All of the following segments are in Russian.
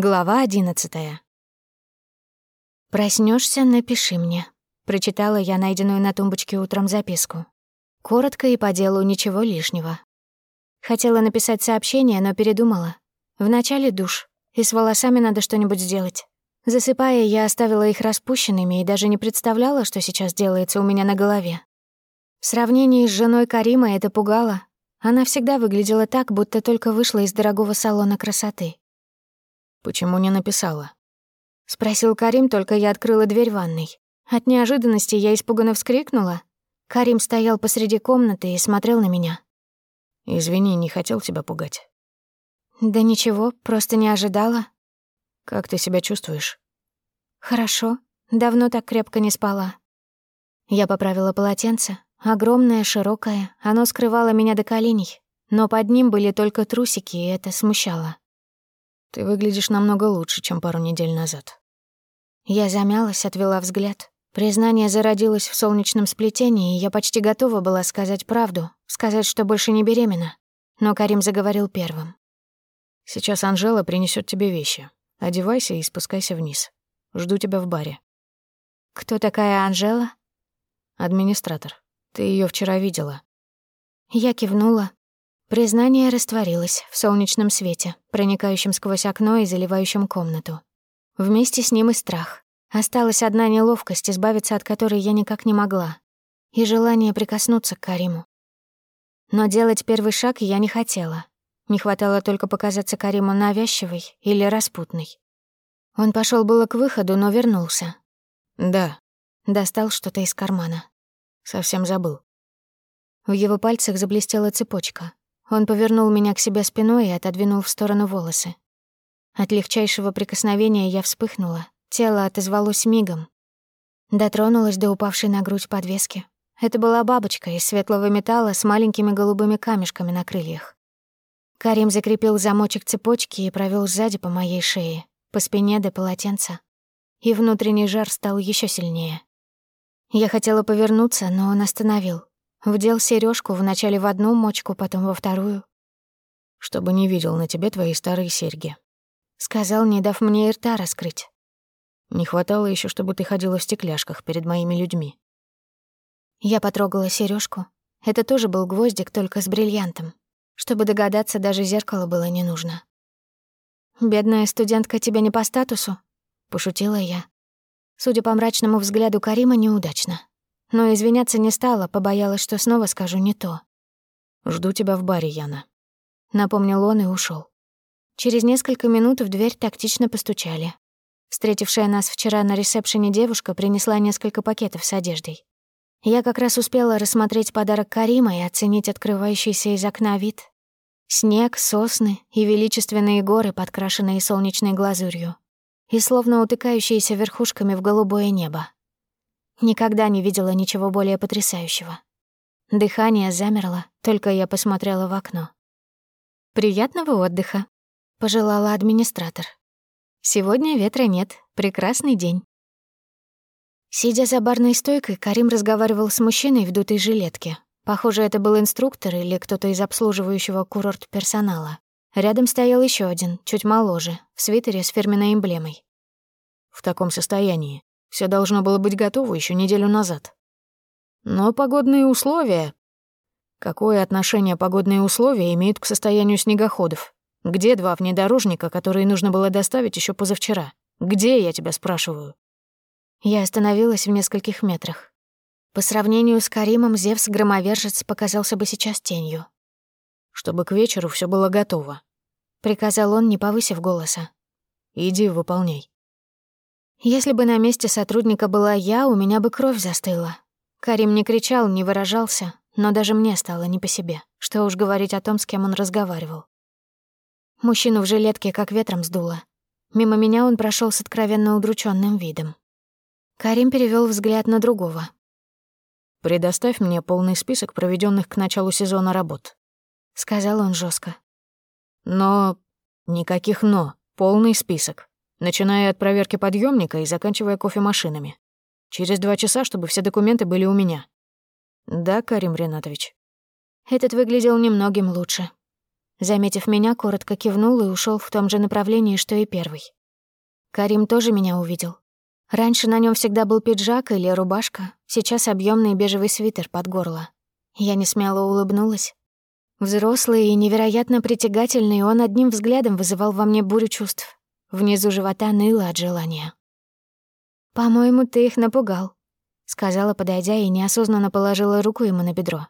Глава одиннадцатая. Проснешься, напиши мне», — прочитала я найденную на тумбочке утром записку. Коротко и по делу ничего лишнего. Хотела написать сообщение, но передумала. Вначале душ, и с волосами надо что-нибудь сделать. Засыпая, я оставила их распущенными и даже не представляла, что сейчас делается у меня на голове. В сравнении с женой Карима это пугало. Она всегда выглядела так, будто только вышла из дорогого салона красоты. «Почему не написала?» — спросил Карим, только я открыла дверь ванной. От неожиданности я испуганно вскрикнула. Карим стоял посреди комнаты и смотрел на меня. «Извини, не хотел тебя пугать». «Да ничего, просто не ожидала». «Как ты себя чувствуешь?» «Хорошо. Давно так крепко не спала». Я поправила полотенце. Огромное, широкое, оно скрывало меня до коленей, но под ним были только трусики, и это смущало. Ты выглядишь намного лучше, чем пару недель назад. Я замялась, отвела взгляд. Признание зародилось в солнечном сплетении, и я почти готова была сказать правду, сказать, что больше не беременна. Но Карим заговорил первым. «Сейчас Анжела принесет тебе вещи. Одевайся и спускайся вниз. Жду тебя в баре». «Кто такая Анжела?» «Администратор. Ты ее вчера видела». Я кивнула, Признание растворилось в солнечном свете, проникающем сквозь окно и заливающем комнату. Вместе с ним и страх. Осталась одна неловкость, избавиться от которой я никак не могла. И желание прикоснуться к Кариму. Но делать первый шаг я не хотела. Не хватало только показаться Кариму навязчивой или распутной. Он пошел было к выходу, но вернулся. «Да». Достал что-то из кармана. Совсем забыл. В его пальцах заблестела цепочка. Он повернул меня к себе спиной и отодвинул в сторону волосы. От легчайшего прикосновения я вспыхнула, тело отозвалось мигом. Дотронулась до упавшей на грудь подвески. Это была бабочка из светлого металла с маленькими голубыми камешками на крыльях. Карим закрепил замочек цепочки и провел сзади по моей шее, по спине до полотенца. И внутренний жар стал еще сильнее. Я хотела повернуться, но он остановил. Вдел сережку вначале в одну мочку, потом во вторую. «Чтобы не видел на тебе твои старые серьги», — сказал, не дав мне и рта раскрыть. «Не хватало еще, чтобы ты ходила в стекляшках перед моими людьми». Я потрогала сережку. Это тоже был гвоздик, только с бриллиантом. Чтобы догадаться, даже зеркало было не нужно. «Бедная студентка тебе не по статусу?» — пошутила я. Судя по мрачному взгляду Карима, неудачно но извиняться не стала, побоялась, что снова скажу не то. «Жду тебя в баре, Яна», — напомнил он и ушел. Через несколько минут в дверь тактично постучали. Встретившая нас вчера на ресепшене девушка принесла несколько пакетов с одеждой. Я как раз успела рассмотреть подарок Карима и оценить открывающийся из окна вид. Снег, сосны и величественные горы, подкрашенные солнечной глазурью, и словно утыкающиеся верхушками в голубое небо. Никогда не видела ничего более потрясающего. Дыхание замерло, только я посмотрела в окно. «Приятного отдыха», — пожелала администратор. «Сегодня ветра нет, прекрасный день». Сидя за барной стойкой, Карим разговаривал с мужчиной в дутой жилетке. Похоже, это был инструктор или кто-то из обслуживающего курорт персонала. Рядом стоял еще один, чуть моложе, в свитере с фирменной эмблемой. «В таком состоянии», все должно было быть готово еще неделю назад. Но погодные условия... Какое отношение погодные условия имеют к состоянию снегоходов? Где два внедорожника, которые нужно было доставить еще позавчера? Где, я тебя спрашиваю? Я остановилась в нескольких метрах. По сравнению с Каримом, Зевс-громовержец показался бы сейчас тенью. «Чтобы к вечеру все было готово», — приказал он, не повысив голоса. «Иди, выполняй». Если бы на месте сотрудника была я, у меня бы кровь застыла. Карим не кричал, не выражался, но даже мне стало не по себе. Что уж говорить о том, с кем он разговаривал. Мужчину в жилетке как ветром сдуло. Мимо меня он прошел с откровенно удрученным видом. Карим перевел взгляд на другого. «Предоставь мне полный список проведенных к началу сезона работ», — сказал он жестко. «Но... никаких «но». Полный список начиная от проверки подъемника и заканчивая кофемашинами. Через два часа, чтобы все документы были у меня. Да, Карим Ренатович. Этот выглядел немногим лучше. Заметив меня, коротко кивнул и ушел в том же направлении, что и первый. Карим тоже меня увидел. Раньше на нем всегда был пиджак или рубашка, сейчас объемный бежевый свитер под горло. Я не смело улыбнулась. Взрослый и невероятно притягательный, он одним взглядом вызывал во мне бурю чувств. Внизу живота ныло от желания. «По-моему, ты их напугал», — сказала, подойдя, и неосознанно положила руку ему на бедро.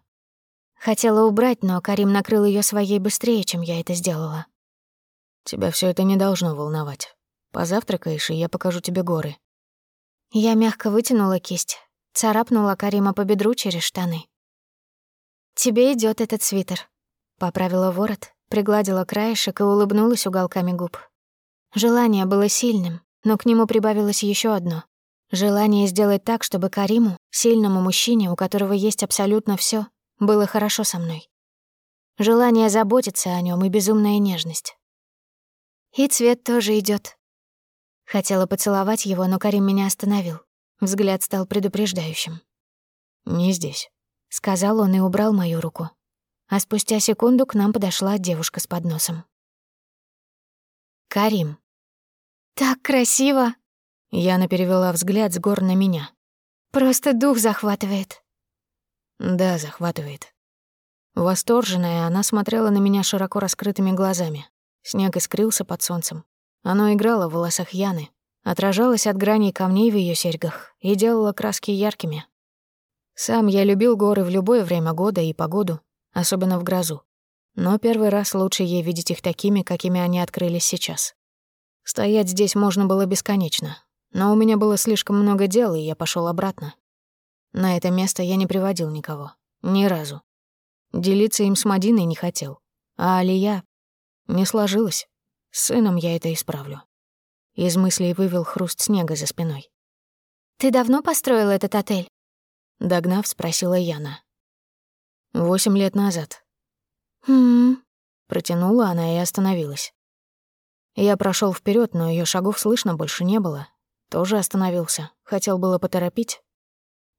Хотела убрать, но Карим накрыл ее своей быстрее, чем я это сделала. «Тебя все это не должно волновать. Позавтракаешь, и я покажу тебе горы». Я мягко вытянула кисть, царапнула Карима по бедру через штаны. «Тебе идет этот свитер», — поправила ворот, пригладила краешек и улыбнулась уголками губ. Желание было сильным, но к нему прибавилось еще одно. Желание сделать так, чтобы Кариму, сильному мужчине, у которого есть абсолютно все, было хорошо со мной. Желание заботиться о нем и безумная нежность. И цвет тоже идет. Хотела поцеловать его, но Карим меня остановил. Взгляд стал предупреждающим. «Не здесь», — сказал он и убрал мою руку. А спустя секунду к нам подошла девушка с подносом. «Карим». «Так красиво!» Яна перевела взгляд с гор на меня. «Просто дух захватывает». Да, захватывает. Восторженная, она смотрела на меня широко раскрытыми глазами. Снег искрился под солнцем. Оно играло в волосах Яны, отражалось от граней камней в ее серьгах и делало краски яркими. Сам я любил горы в любое время года и погоду, особенно в грозу. Но первый раз лучше ей видеть их такими, какими они открылись сейчас. Стоять здесь можно было бесконечно, но у меня было слишком много дел, и я пошел обратно, на это место я не приводил никого. Ни разу. Делиться им с Мадиной не хотел. А Алия... Не сложилось. С сыном я это исправлю. Из мыслей вывел хруст снега за спиной. «Ты давно построил этот отель?» Догнав, спросила Яна. «Восемь лет назад». «Хм...» Протянула она и остановилась. Я прошел вперед, но ее шагов слышно больше не было. Тоже остановился. Хотел было поторопить,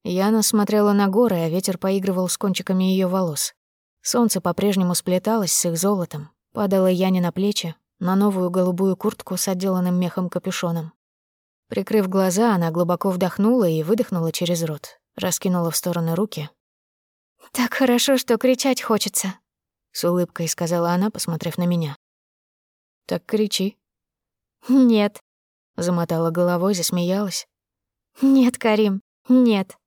Яна смотрела на горы, а ветер поигрывал с кончиками ее волос. Солнце по-прежнему сплеталось с их золотом, падало Яне на плечи, на новую голубую куртку с отделанным мехом капюшоном. Прикрыв глаза, она глубоко вдохнула и выдохнула через рот, раскинула в стороны руки. «Так хорошо, что кричать хочется», — с улыбкой сказала она, посмотрев на меня. «Так кричи». «Нет», — замотала головой, засмеялась. «Нет, Карим, нет».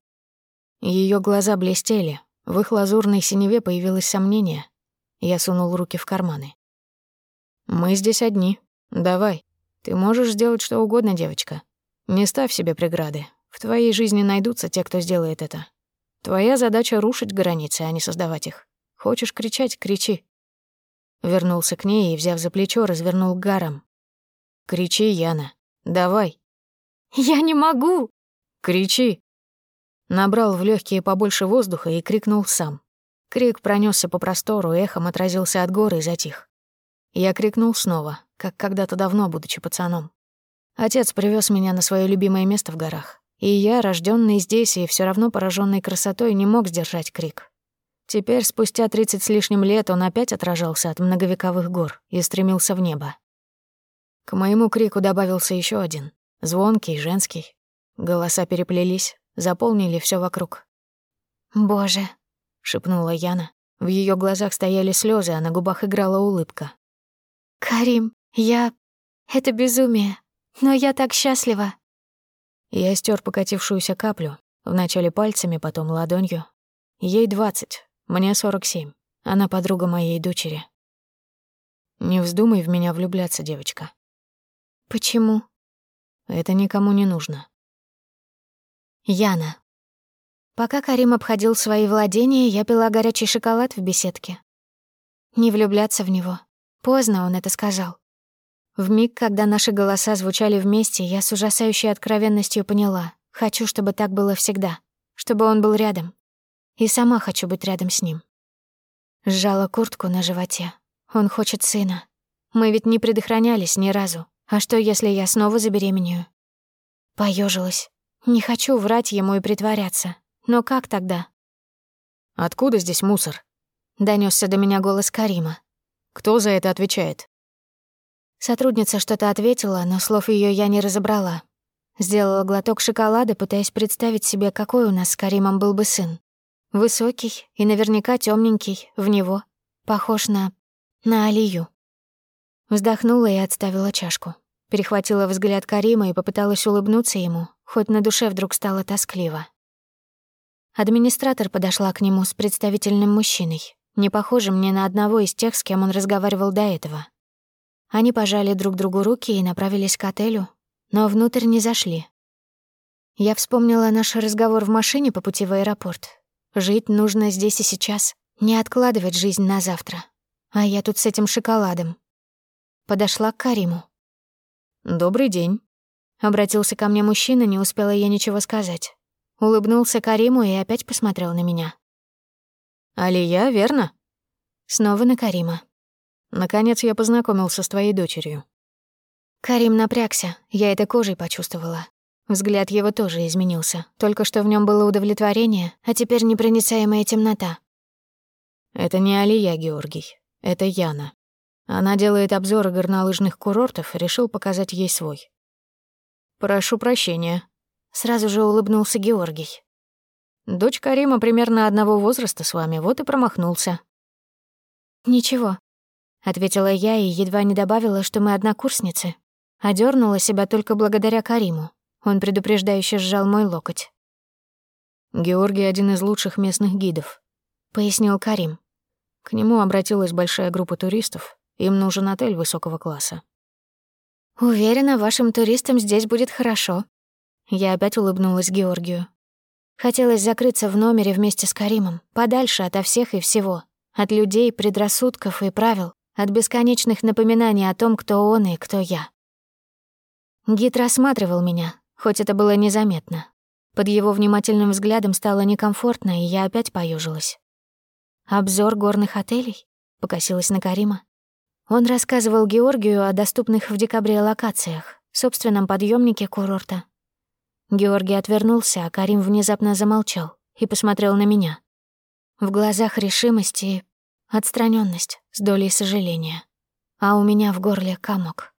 Ее глаза блестели, в их лазурной синеве появилось сомнение. Я сунул руки в карманы. «Мы здесь одни. Давай. Ты можешь сделать что угодно, девочка. Не ставь себе преграды. В твоей жизни найдутся те, кто сделает это. Твоя задача — рушить границы, а не создавать их. Хочешь кричать — кричи». Вернулся к ней и, взяв за плечо, развернул гаром. «Кричи, Яна. Давай». «Я не могу!» «Кричи!» Набрал в легкие побольше воздуха и крикнул сам. Крик пронесся по простору, эхом отразился от горы и затих. Я крикнул снова, как когда-то давно, будучи пацаном. Отец привез меня на свое любимое место в горах, и я, рожденный здесь и все равно пораженный красотой, не мог сдержать крик. Теперь, спустя тридцать с лишним лет, он опять отражался от многовековых гор и стремился в небо. К моему крику добавился еще один, звонкий, женский. Голоса переплелись, заполнили все вокруг. «Боже», — шепнула Яна. В ее глазах стояли слезы, а на губах играла улыбка. «Карим, я... Это безумие, но я так счастлива». Я стер покатившуюся каплю, вначале пальцами, потом ладонью. Ей двадцать, мне сорок семь. Она подруга моей дочери. Не вздумай в меня влюбляться, девочка. Почему? Это никому не нужно. Яна. Пока Карим обходил свои владения, я пила горячий шоколад в беседке. Не влюбляться в него. Поздно он это сказал. В миг, когда наши голоса звучали вместе, я с ужасающей откровенностью поняла. Хочу, чтобы так было всегда. Чтобы он был рядом. И сама хочу быть рядом с ним. Сжала куртку на животе. Он хочет сына. Мы ведь не предохранялись ни разу. А что, если я снова забеременею? Поежилась. Не хочу врать ему и притворяться. Но как тогда? «Откуда здесь мусор?» Донесся до меня голос Карима. Кто за это отвечает?» Сотрудница что-то ответила, но слов ее я не разобрала. Сделала глоток шоколада, пытаясь представить себе, какой у нас с Каримом был бы сын. Высокий и наверняка темненький, в него. Похож на... на Алию. Вздохнула и отставила чашку. Перехватила взгляд Карима и попыталась улыбнуться ему, хоть на душе вдруг стало тоскливо. Администратор подошла к нему с представительным мужчиной, не похожим ни на одного из тех, с кем он разговаривал до этого. Они пожали друг другу руки и направились к отелю, но внутрь не зашли. Я вспомнила наш разговор в машине по пути в аэропорт. Жить нужно здесь и сейчас, не откладывать жизнь на завтра. А я тут с этим шоколадом. Подошла к Кариму. «Добрый день», — обратился ко мне мужчина, не успела я ничего сказать. Улыбнулся Кариму и опять посмотрел на меня. «Алия, верно?» Снова на Карима. «Наконец я познакомился с твоей дочерью». Карим напрягся, я это кожей почувствовала. Взгляд его тоже изменился. Только что в нем было удовлетворение, а теперь непроницаемая темнота. «Это не Алия, Георгий. Это Яна. Она делает обзоры горнолыжных курортов и решил показать ей свой». «Прошу прощения», Сразу же улыбнулся Георгий. «Дочь Карима примерно одного возраста с вами, вот и промахнулся». «Ничего», — ответила я и едва не добавила, что мы однокурсницы. Одернула себя только благодаря Кариму. Он предупреждающе сжал мой локоть. «Георгий — один из лучших местных гидов», — пояснил Карим. К нему обратилась большая группа туристов. Им нужен отель высокого класса. «Уверена, вашим туристам здесь будет хорошо», я опять улыбнулась Георгию. Хотелось закрыться в номере вместе с Каримом, подальше ото всех и всего, от людей, предрассудков и правил, от бесконечных напоминаний о том, кто он и кто я. Гид рассматривал меня, хоть это было незаметно. Под его внимательным взглядом стало некомфортно, и я опять поюжилась. «Обзор горных отелей?» — покосилась на Карима. Он рассказывал Георгию о доступных в декабре локациях, собственном подъемнике курорта, Георгий отвернулся, а Карим внезапно замолчал и посмотрел на меня. В глазах решимость и отстранённость с долей сожаления, а у меня в горле комок.